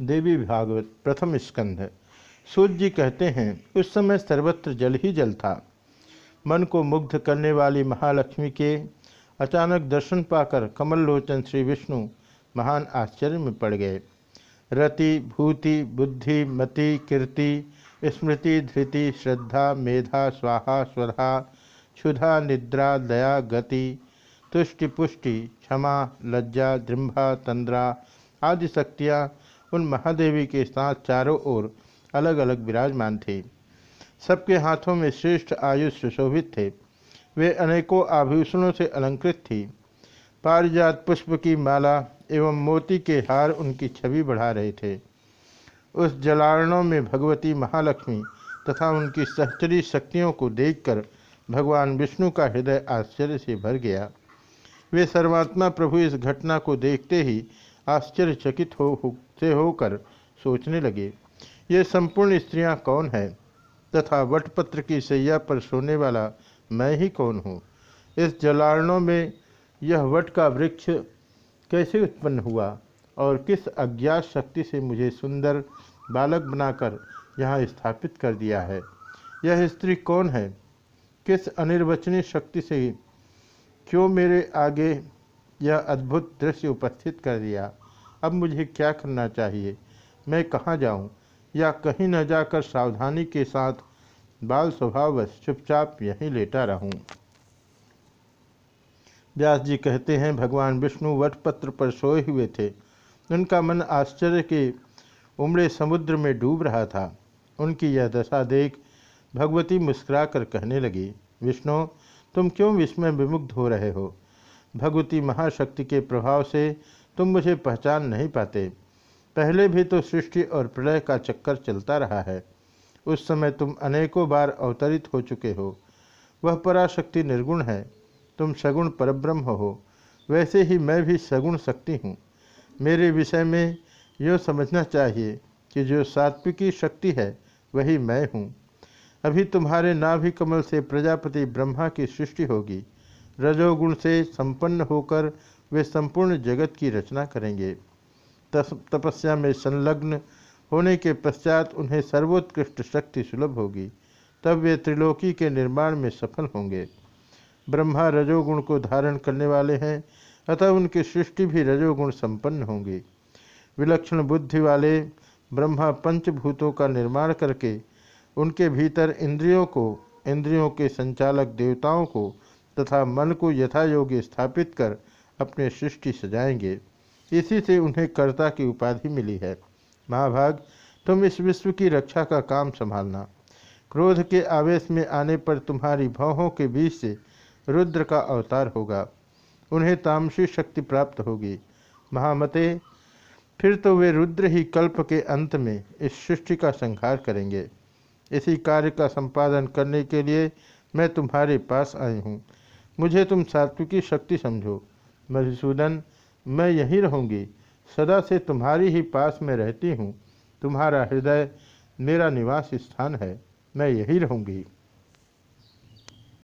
देवी भागवत, प्रथम स्कंध। सूर्य जी कहते हैं, उस समय सर्वत्र जल ही जल था। मन को मुग्ध करने वाली महालक्ष्मी के अचानक दर्शन पाकर कमल लोचन श्री विष्णु महान आश्चर्य में पड़ गए। रति, भूति, बुद्धि, मति, कीर्ति, स्मृति, धृति, श्रद्धा, मेधा, स्वाहा, स्वधा, क्षुधा, निद्रा, दया, गति, तुष्टि पुष्टि, क्षमा, लज्जा दृम्भा तंद्रा आदि शक्तियाँ उन महादेवी के साथ चारों ओर अलग अलग विराजमान थे। सबके हाथों में श्रेष्ठ आयुष सुशोभित थे। वे अनेकों आभूषणों से अलंकृत थी। पारिजात पुष्प की माला एवं मोती के हार उनकी छवि बढ़ा रहे थे। उस जलारणों में भगवती महालक्ष्मी तथा उनकी सहचरी शक्तियों को देखकर भगवान विष्णु का हृदय आश्चर्य से भर गया। वे सर्वात्मा प्रभु इस घटना को देखते ही आश्चर्यचकित हो, से होकर सोचने लगे ये संपूर्ण स्त्रियाँ कौन हैं? तथा वटपत्र की सैया पर सोने वाला मैं ही कौन हूँ? इस जलारणों में यह वट का वृक्ष कैसे उत्पन्न हुआ? और किस अज्ञात शक्ति से मुझे सुंदर बालक बनाकर यहाँ स्थापित कर दिया है? यह स्त्री कौन है? किस अनिर्वचनीय शक्ति से क्यों मेरे आगे यह अद्भुत दृश्य उपस्थित कर दिया। अब मुझे क्या करना चाहिए? मैं कहाँ जाऊँ? या कहीं न जाकर सावधानी के साथ बाल स्वभाववश चुपचाप यहीं लेटा रहूँ। व्यास जी कहते हैं, भगवान विष्णु वटपत्र पर सोए हुए थे। उनका मन आश्चर्य के उमड़े समुद्र में डूब रहा था। उनकी यह दशा देख भगवती मुस्कुराकर कहने लगी, विष्णु, तुम क्यों विस्मय विमुग्ध हो रहे हो? भगवती महाशक्ति के प्रभाव से तुम मुझे पहचान नहीं पाते। पहले भी तो सृष्टि और प्रलय का चक्कर चलता रहा है। उस समय तुम अनेकों बार अवतरित हो चुके हो। वह पराशक्ति निर्गुण है। तुम सगुण परब्रह्म हो। वैसे ही मैं भी सगुण शक्ति हूँ। मेरे विषय में यह समझना चाहिए कि जो सात्विकी शक्ति है, वही मैं हूँ। अभी तुम्हारे नाभि कमल से प्रजापति ब्रह्मा की सृष्टि होगी। रजोगुण से संपन्न होकर वे संपूर्ण जगत की रचना करेंगे। तपस्या में संलग्न होने के पश्चात उन्हें सर्वोत्कृष्ट शक्ति सुलभ होगी। तब वे त्रिलोकी के निर्माण में सफल होंगे। ब्रह्मा रजोगुण को धारण करने वाले हैं, अतः उनकी सृष्टि भी रजोगुण संपन्न होंगी। विलक्षण बुद्धि वाले ब्रह्मा पंचभूतों का निर्माण करके उनके भीतर इंद्रियों को, इंद्रियों के संचालक देवताओं को तथा मन को यथा योग्य स्थापित कर अपने सृष्टि सजाएँगे। इसी से उन्हें कर्ता की उपाधि मिली है। महाभाग, तुम इस विश्व की रक्षा का काम संभालना। क्रोध के आवेश में आने पर तुम्हारी भावों के बीच से रुद्र का अवतार होगा। उन्हें तामसी शक्ति प्राप्त होगी। महामते, फिर तो वे रुद्र ही कल्प के अंत में इस सृष्टि का संहार करेंगे। इसी कार्य का संपादन करने के लिए मैं तुम्हारे पास आई हूँ। मुझे तुम सात्विकी शक्ति समझो। मधुसूदन, मैं यहीं रहूँगी। सदा से तुम्हारी ही पास में रहती हूँ। तुम्हारा हृदय मेरा निवास स्थान है। मैं यहीं रहूँगी।